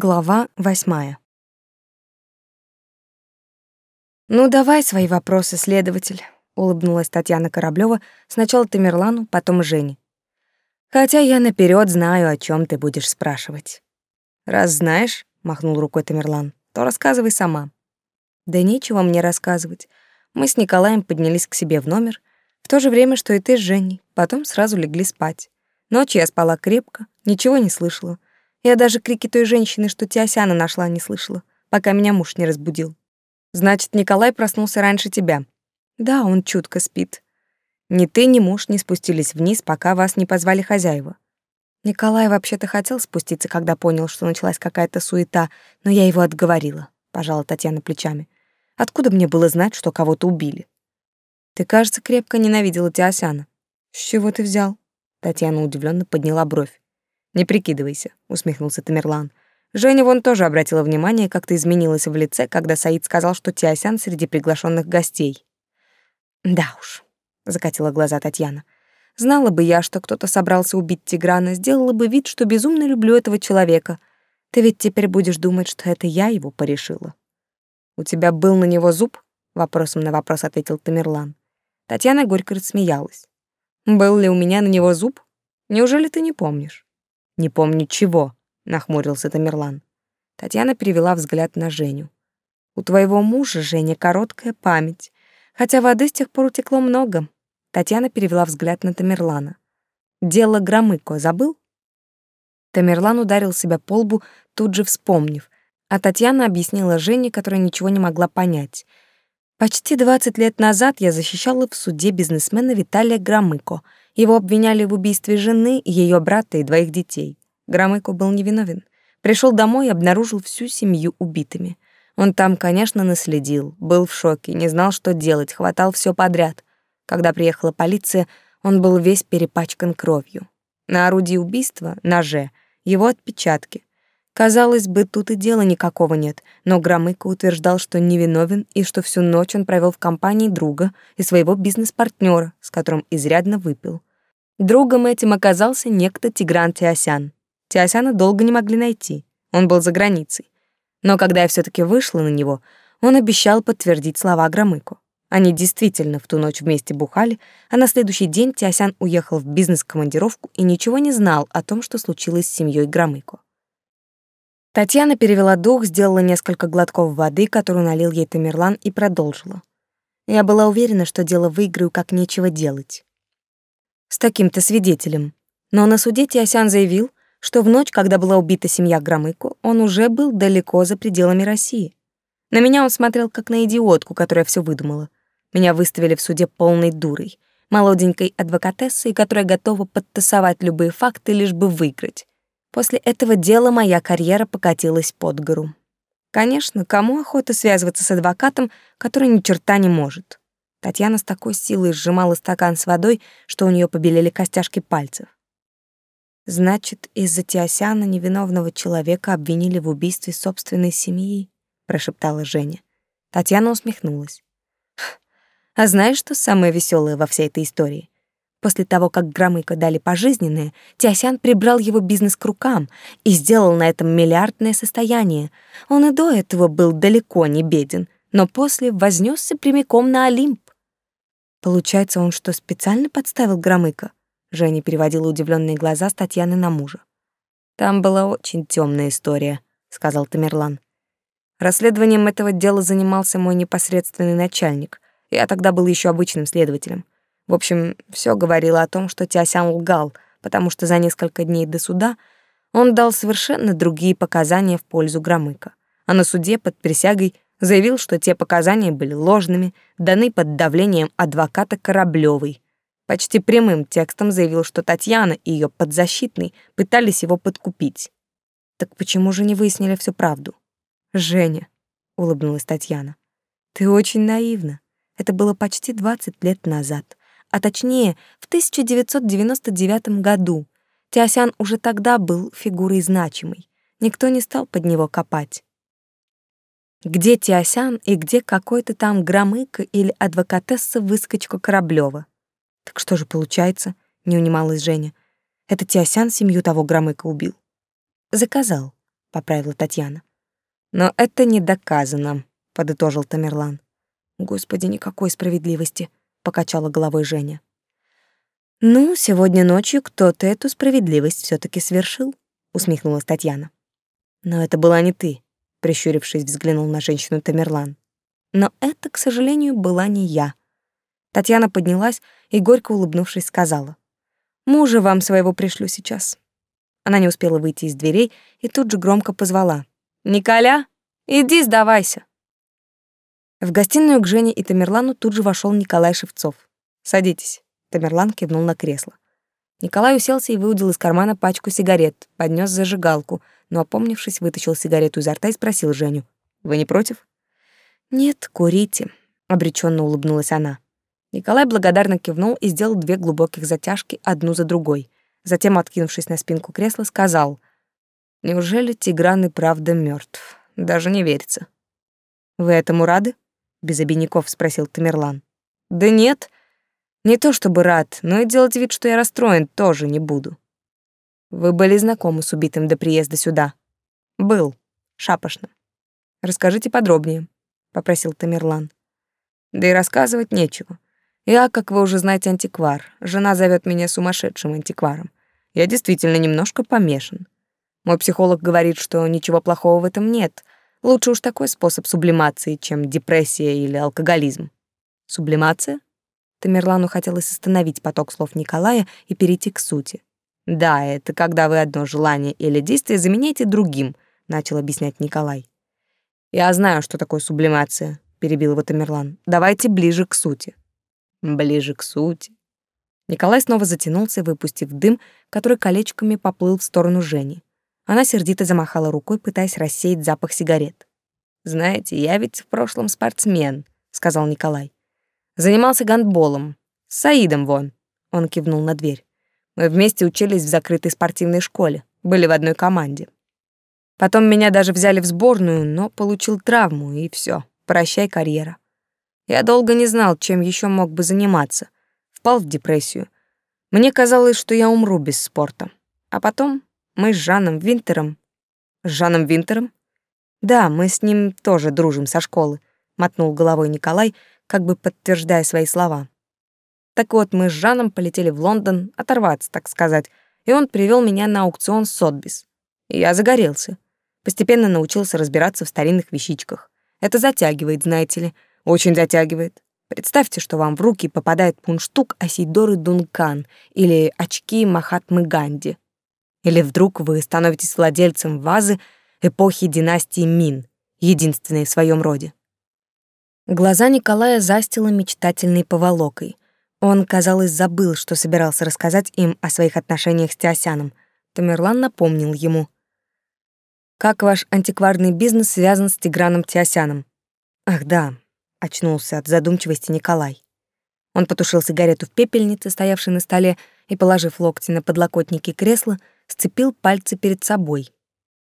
Глава восьмая. «Ну, давай свои вопросы, следователь», — улыбнулась Татьяна Кораблёва сначала Тамерлану, потом Жене. «Хотя я наперед знаю, о чем ты будешь спрашивать». «Раз знаешь», — махнул рукой Тамерлан, — «то рассказывай сама». «Да нечего мне рассказывать. Мы с Николаем поднялись к себе в номер, в то же время, что и ты с Женей, потом сразу легли спать. Ночью я спала крепко, ничего не слышала. Я даже крики той женщины, что Тиосяна нашла, не слышала, пока меня муж не разбудил. Значит, Николай проснулся раньше тебя. Да, он чутко спит. Ни ты, ни муж не спустились вниз, пока вас не позвали хозяева. Николай вообще-то хотел спуститься, когда понял, что началась какая-то суета, но я его отговорила, пожала Татьяна плечами. Откуда мне было знать, что кого-то убили? Ты, кажется, крепко ненавидела Тиосяна. С чего ты взял? Татьяна удивленно подняла бровь. Не прикидывайся, усмехнулся Тамерлан. Женя вон тоже обратила внимание, как ты изменилась в лице, когда Саид сказал, что Тиосян среди приглашенных гостей. Да уж, закатила глаза Татьяна. Знала бы я, что кто-то собрался убить Тиграна, сделала бы вид, что безумно люблю этого человека. Ты ведь теперь будешь думать, что это я его порешила. У тебя был на него зуб? вопросом на вопрос ответил Тамерлан. Татьяна горько рассмеялась. Был ли у меня на него зуб? Неужели ты не помнишь? Не помню чего, нахмурился Тамерлан. Татьяна перевела взгляд на Женю. У твоего мужа, Женя, короткая память, хотя воды с тех пор утекло много. Татьяна перевела взгляд на Тамерлана. Дело Громыко забыл? Тамерлан ударил себя по лбу, тут же вспомнив, а Татьяна объяснила Жене, которая ничего не могла понять. Почти 20 лет назад я защищала в суде бизнесмена Виталия Громыко — его обвиняли в убийстве жены, ее брата и двоих детей. Громыко был невиновен. Пришел домой и обнаружил всю семью убитыми. Он там, конечно, наследил, был в шоке, не знал, что делать, хватал все подряд. Когда приехала полиция, он был весь перепачкан кровью. На орудии убийства, ноже, его отпечатки. Казалось бы, тут и дела никакого нет, но Громыко утверждал, что невиновен и что всю ночь он провел в компании друга и своего бизнес-партнера, с которым изрядно выпил. Другом этим оказался некто Тигран Тиосян. Тиосяна долго не могли найти, он был за границей. Но когда я все таки вышла на него, он обещал подтвердить слова Громыку. Они действительно в ту ночь вместе бухали, а на следующий день Тиосян уехал в бизнес-командировку и ничего не знал о том, что случилось с семьей Громыку. Татьяна перевела дух, сделала несколько глотков воды, которую налил ей Тамерлан, и продолжила. Я была уверена, что дело выиграю, как нечего делать с таким-то свидетелем. Но на суде Тиосян заявил, что в ночь, когда была убита семья Громыко, он уже был далеко за пределами России. На меня он смотрел как на идиотку, которая все выдумала. Меня выставили в суде полной дурой, молоденькой адвокатессой, которая готова подтасовать любые факты, лишь бы выиграть. После этого дела моя карьера покатилась под гору. Конечно, кому охота связываться с адвокатом, который ни черта не может? Татьяна с такой силой сжимала стакан с водой, что у нее побелели костяшки пальцев. Значит, из-за Тиосяна невиновного человека обвинили в убийстве собственной семьи, прошептала Женя. Татьяна усмехнулась. А знаешь, что самое веселое во всей этой истории? После того, как Громыко дали пожизненное, Тиосян прибрал его бизнес к рукам и сделал на этом миллиардное состояние. Он и до этого был далеко не беден, но после вознесся прямиком на Олимп. Получается, он что, специально подставил Громыка? Женя переводила удивленные глаза с Татьяны на мужа. Там была очень темная история, сказал Тамерлан. Расследованием этого дела занимался мой непосредственный начальник. Я тогда был еще обычным следователем. В общем, все говорило о том, что Тясян лгал, потому что за несколько дней до суда он дал совершенно другие показания в пользу Громыка. А на суде под присягой заявил, что те показания были ложными, даны под давлением адвоката Кораблёвой. Почти прямым текстом заявил, что Татьяна и ее подзащитный пытались его подкупить. Так почему же не выяснили всю правду? Женя, улыбнулась Татьяна. Ты очень наивна. Это было почти 20 лет назад, а точнее, в 1999 году. Тиосян уже тогда был фигурой значимой. Никто не стал под него копать. Где Тиосян и где какой-то там громыка или адвокатесса-выскочка Кораблёва? Так что же получается, не унималась Женя. Это Тиосян семью того громыка убил. Заказал. поправила Татьяна. Но это не доказано, подытожил Тамерлан. Господи, никакой справедливости, покачала головой Женя. Ну, сегодня ночью кто-то эту справедливость все таки свершил, усмехнулась Татьяна. Но это была не ты, прищурившись, взглянул на женщину Тамерлан. Но это, к сожалению, была не я. Татьяна поднялась и горько улыбнувшись сказала: "Мужа вам своего пришлю сейчас". Она не успела выйти из дверей и тут же громко позвала: "Николя, иди сдавайся". В гостиную к Жене и Тамерлану тут же вошел Николай Шевцов. "Садитесь". Тамерлан кивнул на кресло. Николай уселся и выудил из кармана пачку сигарет, поднес зажигалку, но, опомнившись, вытащил сигарету изо рта и спросил Женю. «Вы не против?» «Нет, курите», — обреченно улыбнулась она. Николай благодарно кивнул и сделал две глубоких затяжки, одну за другой. Затем, откинувшись на спинку кресла, сказал, «Неужели Тигран и правда мертв? Даже не верится». «Вы этому рады?» — без обиняков спросил Тамерлан. «Да нет, не то чтобы рад, но и делать вид, что я расстроен, тоже не буду. Вы были знакомы с убитым до приезда сюда? Был. Шапошно. Расскажите подробнее, попросил Тамерлан. Да и рассказывать нечего. Я, как вы уже знаете, антиквар. Жена зовет меня сумасшедшим антикваром. Я действительно немножко помешан. Мой психолог говорит, что ничего плохого в этом нет. Лучше уж такой способ сублимации, чем депрессия или алкоголизм. Сублимация? Тамерлану хотелось остановить поток слов Николая и перейти к сути. «Да, это когда вы одно желание или действие заменяете другим», — начал объяснять Николай. «Я знаю, что такое сублимация», — перебил его Тамерлан. «Давайте ближе к сути». «Ближе к сути». Николай снова затянулся, выпустив дым, который колечками поплыл в сторону Жени. Она сердито замахала рукой, пытаясь рассеять запах сигарет. «Знаете, я ведь в прошлом спортсмен», — сказал Николай. Занимался гандболом. С Саидом вон. Он кивнул на дверь. Мы вместе учились в закрытой спортивной школе, были в одной команде. Потом меня даже взяли в сборную, но получил травму, и все. Прощай, карьера. Я долго не знал, чем еще мог бы заниматься. Впал в депрессию. Мне казалось, что я умру без спорта. А потом мы с Жаном Винтером... С Жаном Винтером? Да, мы с ним тоже дружим со школы, мотнул головой Николай, как бы подтверждая свои слова. Так вот, мы с Жаном полетели в Лондон оторваться, так сказать, и он привел меня на аукцион Сотбис. И я загорелся. Постепенно научился разбираться в старинных вещичках. Это затягивает, знаете ли, очень затягивает. Представьте, что вам в руки попадает пунштук Асидоры Дункан или очки Махатмы Ганди. Или вдруг вы становитесь владельцем вазы эпохи династии Мин, единственной в своем роде. Глаза Николая застило мечтательной поволокой. Он, казалось, забыл, что собирался рассказать им о своих отношениях с Теосяном. Тамерлан напомнил ему. «Как ваш антикварный бизнес связан с Тиграном Теосяном?» «Ах, да», — очнулся от задумчивости Николай. Он потушил сигарету в пепельнице, стоявшей на столе, и, положив локти на подлокотники кресла, сцепил пальцы перед собой.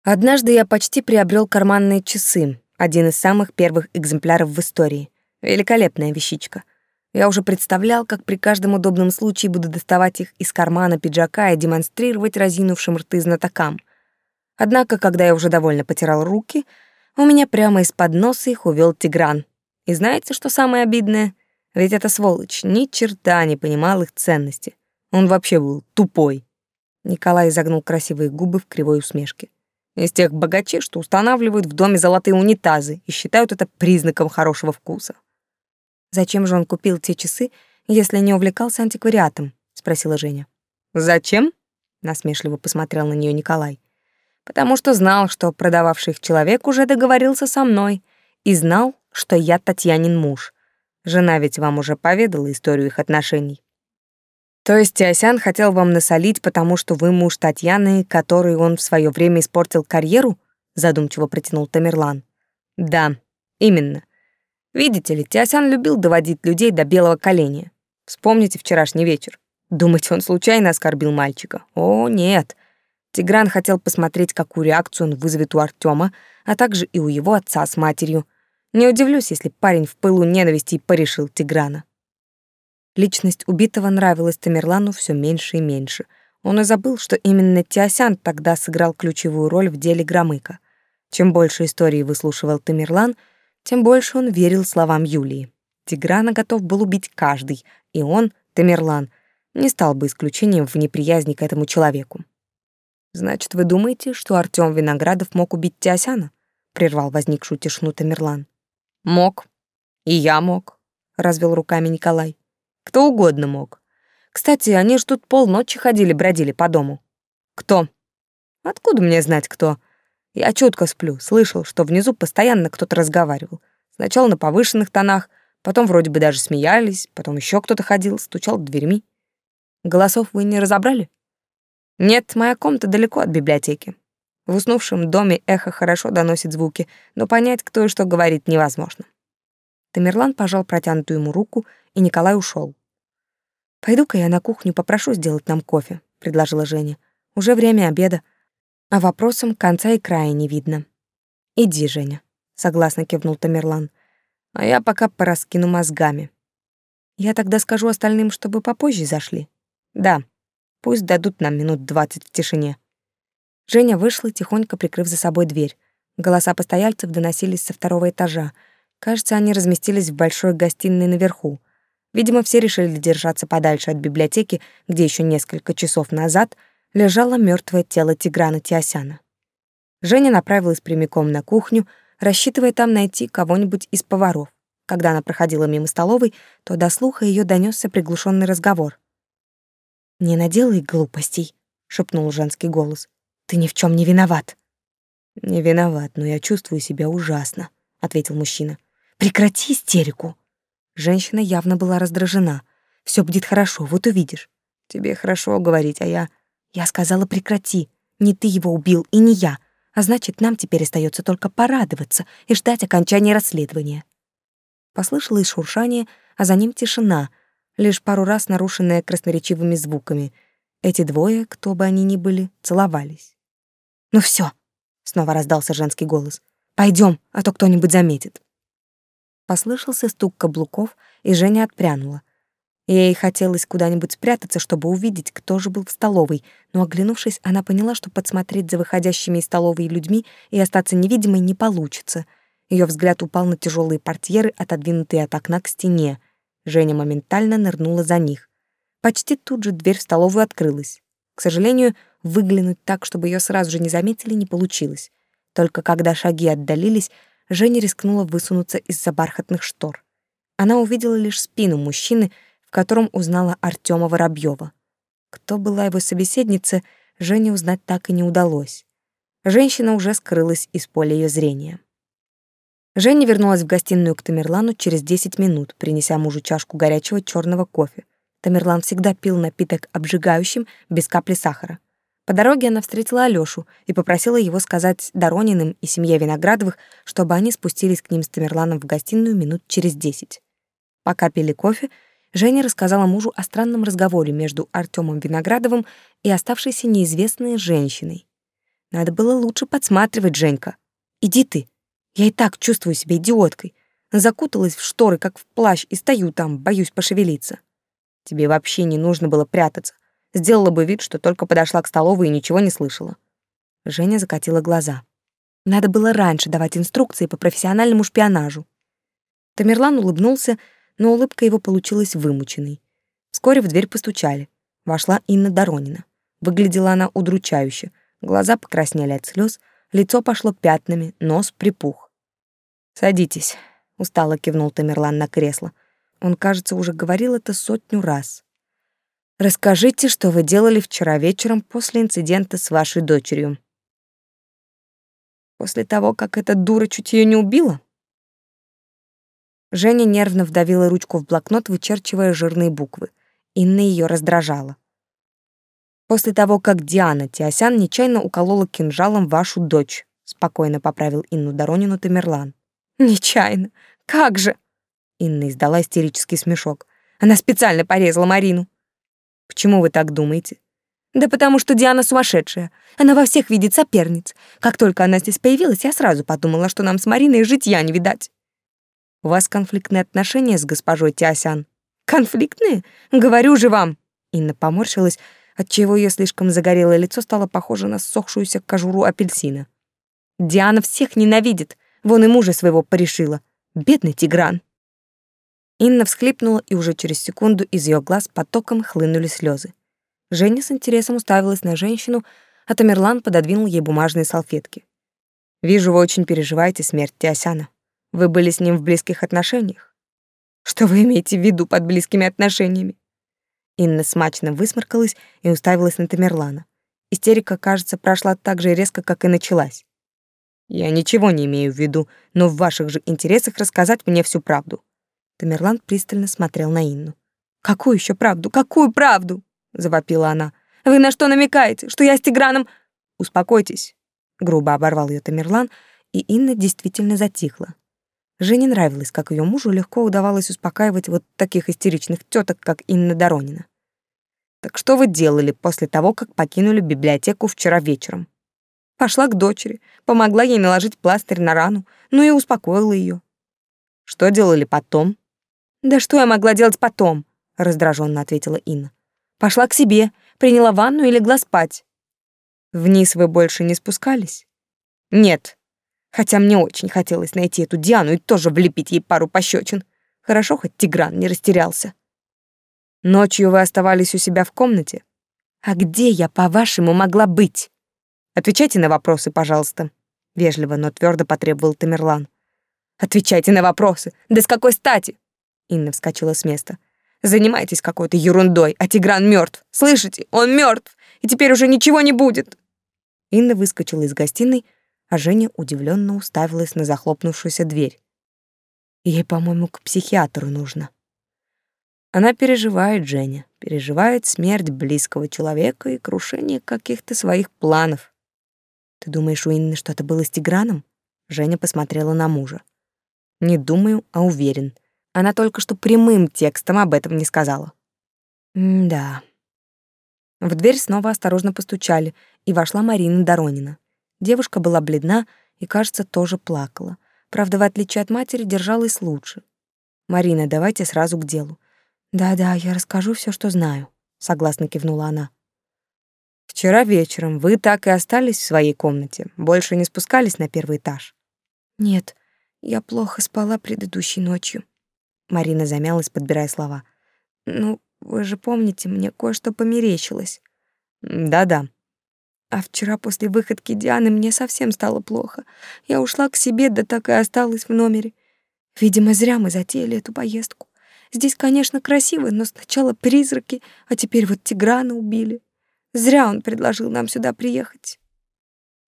«Однажды я почти приобрел карманные часы, один из самых первых экземпляров в истории. Великолепная вещичка. Я уже представлял, как при каждом удобном случае буду доставать их из кармана пиджака и демонстрировать разинувшим рты знатокам. Однако, когда я уже довольно потирал руки, у меня прямо из-под носа их увел Тигран. И знаете, что самое обидное? Ведь эта сволочь ни черта не понимал их ценности. Он вообще был тупой. Николай загнул красивые губы в кривой усмешке. Из тех богачей, что устанавливают в доме золотые унитазы и считают это признаком хорошего вкуса. «Зачем же он купил те часы, если не увлекался антиквариатом?» — спросила Женя. «Зачем?» — насмешливо посмотрел на нее Николай. «Потому что знал, что продававший их человек уже договорился со мной и знал, что я Татьянин муж. Жена ведь вам уже поведала историю их отношений. То есть Теосян хотел вам насолить, потому что вы муж Татьяны, которой он в свое время испортил карьеру? Задумчиво протянул Тамерлан. Да, именно. Видите ли, Теосян любил доводить людей до белого коленя. Вспомните вчерашний вечер. Думаете, он случайно оскорбил мальчика? О, нет. Тигран хотел посмотреть, какую реакцию он вызовет у Артема, а также и у его отца с матерью. Не удивлюсь, если парень в пылу ненависти порешил Тиграна. Личность убитого нравилась Тамерлану все меньше и меньше. Он и забыл, что именно Тиосян тогда сыграл ключевую роль в деле Громыка. Чем больше истории выслушивал Тамерлан, тем больше он верил словам Юлии. Тиграна готов был убить каждый, и он, Тамерлан, не стал бы исключением в неприязни к этому человеку. «Значит, вы думаете, что Артём Виноградов мог убить Тиосяна?» — прервал возникшую тишину Тамерлан. «Мог. И я мог», — развел руками Николай. «Кто угодно мог. Кстати, они ж тут полночи ходили-бродили по дому. Кто? Откуда мне знать, кто? Я чутко сплю, слышал, что внизу постоянно кто-то разговаривал. Сначала на повышенных тонах, потом вроде бы даже смеялись, потом еще кто-то ходил, стучал дверьми. Голосов вы не разобрали? Нет, моя комната далеко от библиотеки. В уснувшем доме эхо хорошо доносит звуки, но понять, кто и что говорит, невозможно. Тамерлан пожал протянутую ему руку, и Николай ушел. «Пойду-ка я на кухню попрошу сделать нам кофе», — предложила Женя. «Уже время обеда, а вопросам конца и края не видно». «Иди, Женя», — согласно кивнул Тамерлан. «А я пока пораскину мозгами». «Я тогда скажу остальным, чтобы попозже зашли». «Да, пусть дадут нам минут двадцать в тишине». Женя вышла, тихонько прикрыв за собой дверь. Голоса постояльцев доносились со второго этажа. Кажется, они разместились в большой гостиной наверху. Видимо, все решили держаться подальше от библиотеки, где еще несколько часов назад лежало мертвое тело Тиграна Тиосяна. Женя направилась прямиком на кухню, рассчитывая там найти кого-нибудь из поваров. Когда она проходила мимо столовой, то до слуха ее донесся приглушенный разговор. «Не наделай глупостей», — шепнул женский голос. «Ты ни в чем не виноват». «Не виноват, но я чувствую себя ужасно», — ответил мужчина. «Прекрати истерику», Женщина явно была раздражена. Все будет хорошо, вот увидишь. Тебе хорошо говорить, а я... Я сказала, прекрати. Не ты его убил и не я. А значит, нам теперь остается только порадоваться и ждать окончания расследования. Послышалось шуршание, а за ним тишина, лишь пару раз нарушенная красноречивыми звуками. Эти двое, кто бы они ни были, целовались. «Ну все, снова раздался женский голос. Пойдем, а то кто-нибудь заметит. Послышался стук каблуков, и Женя отпрянула. Ей хотелось куда-нибудь спрятаться, чтобы увидеть, кто же был в столовой, но, оглянувшись, она поняла, что подсмотреть за выходящими из столовой людьми и остаться невидимой не получится. Ее взгляд упал на тяжелые портьеры, отодвинутые от окна к стене. Женя моментально нырнула за них. Почти тут же дверь в столовую открылась. К сожалению, выглянуть так, чтобы ее сразу же не заметили, не получилось. Только когда шаги отдалились, Женя рискнула высунуться из-за бархатных штор. Она увидела лишь спину мужчины, котором узнала Артема Воробьева. Кто была его собеседница, Жене узнать так и не удалось. Женщина уже скрылась из поля ее зрения. Женя вернулась в гостиную к Тамерлану через 10 минут, принеся мужу чашку горячего черного кофе. Тамерлан всегда пил напиток обжигающим, без капли сахара. По дороге она встретила Алёшу и попросила его сказать Дорониным и семье Виноградовых, чтобы они спустились к ним с Тамерланом в гостиную минут через десять. Пока пили кофе, Женя рассказала мужу о странном разговоре между Артёмом Виноградовым и оставшейся неизвестной женщиной. Надо было лучше подсматривать, Женька. Иди ты. Я и так чувствую себя идиоткой. Закуталась в шторы, как в плащ, и стою там, боюсь пошевелиться. Тебе вообще не нужно было прятаться сделала бы вид, что только подошла к столовой и ничего не слышала. Женя закатила глаза. Надо было раньше давать инструкции по профессиональному шпионажу. Тамерлан улыбнулся, но улыбка его получилась вымученной. Вскоре в дверь постучали. Вошла Инна Доронина. Выглядела она удручающе. Глаза покраснели от слез, лицо пошло пятнами, нос припух. «Садитесь», — устало кивнул Тамерлан на кресло. Он, кажется, уже говорил это сотню раз. Расскажите, что вы делали вчера вечером после инцидента с вашей дочерью. После того, как эта дура чуть ее не убила? Женя нервно вдавила ручку в блокнот, вычерчивая жирные буквы. Инна ее раздражала. После того, как Диана Тиосян нечаянно уколола кинжалом вашу дочь, спокойно поправил Инну Доронину Тамерлан. Нечаянно. Как же? Инна издала истерический смешок. Она специально порезала Марину. Почему вы так думаете? Да потому что Диана сумасшедшая. Она во всех видит соперниц. Как только она здесь появилась, я сразу подумала, что нам с Мариной житья не видать. У вас конфликтные отношения с госпожой Тиасян? Конфликтные? Говорю же вам. Инна поморщилась, отчего ее слишком загорелое лицо стало похоже на ссохшуюся кожуру апельсина. Диана всех ненавидит, вон и мужа своего порешила. Бедный Тигран. Инна всхлипнула, и уже через секунду из ее глаз потоком хлынули слезы. Женя с интересом уставилась на женщину, а Тамерлан пододвинул ей бумажные салфетки. «Вижу, вы очень переживаете смерть Теосяна. Вы были с ним в близких отношениях?» «Что вы имеете в виду под близкими отношениями?» Инна смачно высморкалась и уставилась на Тамерлана. Истерика, кажется, прошла так же резко, как и началась. «Я ничего не имею в виду, но в ваших же интересах рассказать мне всю правду». Тамерлан пристально смотрел на Инну. «Какую еще правду? Какую правду?» — завопила она. «Вы на что намекаете? Что я с Тиграном...» «Успокойтесь», — грубо оборвал ее Тамерлан, и Инна действительно затихла. Жене нравилось, как ее мужу легко удавалось успокаивать вот таких истеричных теток, как Инна Доронина. «Так что вы делали после того, как покинули библиотеку вчера вечером?» Пошла к дочери, помогла ей наложить пластырь на рану, ну и успокоила ее. «Что делали потом?» «Да что я могла делать потом?» — раздраженно ответила Инна. «Пошла к себе, приняла ванну и легла спать». «Вниз вы больше не спускались?» «Нет», Хотя мне очень хотелось найти эту Диану и тоже влепить ей пару пощечин. Хорошо, хоть Тигран не растерялся. Ночью вы оставались у себя в комнате? А где я, по-вашему, могла быть? Отвечайте на вопросы, пожалуйста. Вежливо, но твердо потребовал Тамерлан. Отвечайте на вопросы. Да с какой стати? Инна вскочила с места. Занимайтесь какой-то ерундой, а Тигран мертв. Слышите? Он мертв, и теперь уже ничего не будет. Инна выскочила из гостиной, а Женя удивленно уставилась на захлопнувшуюся дверь. Ей, по-моему, к психиатру нужно. Она переживает, Женя, переживает смерть близкого человека и крушение каких-то своих планов. Ты думаешь, у Инны что-то было с Тиграном? Женя посмотрела на мужа. Не думаю, а уверен. Она только что прямым текстом об этом не сказала. М-да. В дверь снова осторожно постучали, и вошла Марина Доронина. Девушка была бледна и, кажется, тоже плакала. Правда, в отличие от матери, держалась лучше. «Марина, давайте сразу к делу». «Да-да, я расскажу все, что знаю», — согласно кивнула она. «Вчера вечером вы так и остались в своей комнате, больше не спускались на первый этаж?» «Нет, я плохо спала предыдущей ночью». Марина замялась, подбирая слова. «Ну, вы же помните, мне кое-что померещилось». «Да-да, а вчера после выходки Дианы мне совсем стало плохо. Я ушла к себе, да так и осталась в номере. Видимо, зря мы затеяли эту поездку. Здесь, конечно, красиво, но сначала призраки, а теперь вот Тиграна убили. Зря он предложил нам сюда приехать.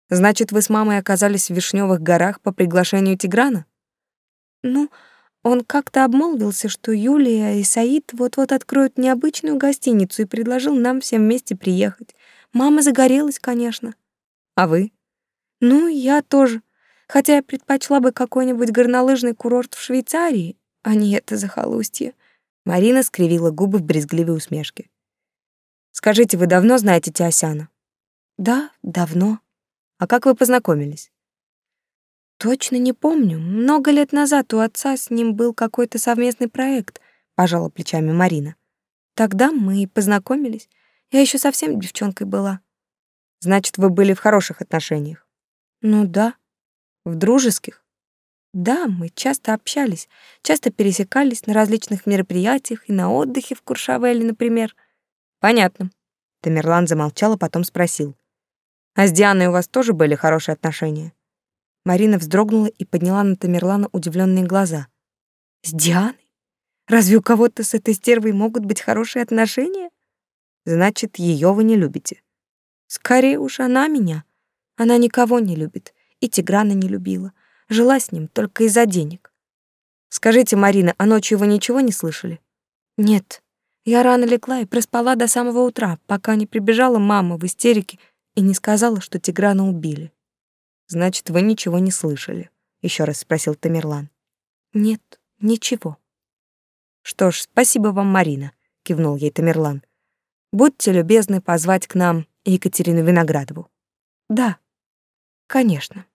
Значит, вы с мамой оказались в Вишневых горах по приглашению Тиграна? Ну, он как-то обмолвился, что Юлия и Саид вот-вот откроют необычную гостиницу и предложил нам всем вместе приехать. Мама загорелась, конечно. А вы? Ну, я тоже. Хотя я предпочла бы какой-нибудь горнолыжный курорт в Швейцарии, а не это захолустье. Марина скривила губы в брезгливой усмешке. Скажите, вы давно знаете Теосяна? Да, давно. А как вы познакомились? Точно не помню. Много лет назад у отца с ним был какой-то совместный проект, пожала плечами Марина. Тогда мы и познакомились. Я еще совсем девчонкой была. Значит, вы были в хороших отношениях? Ну да. В дружеских? Да, мы часто общались, часто пересекались на различных мероприятиях и на отдыхе в Куршавеле, например. Понятно. Тамерлан замолчал, а потом спросил. А с Дианой у вас тоже были хорошие отношения? Марина вздрогнула и подняла на Тамерлана удивленные глаза. С Дианой? Разве у кого-то с этой стервой могут быть хорошие отношения? Значит, ее вы не любите. Скорее уж она меня. Она никого не любит, и Тиграна не любила. Жила с ним только из-за денег. Скажите, Марина, а ночью вы ничего не слышали? Нет. Я рано легла и проспала до самого утра, пока не прибежала мама в истерике и не сказала, что Тиграна убили. Значит, вы ничего не слышали? Еще раз спросил Тамерлан. Нет, ничего. Что ж, спасибо вам, Марина, кивнул ей Тамерлан. Будьте любезны позвать к нам Екатерину Виноградову. Да, конечно.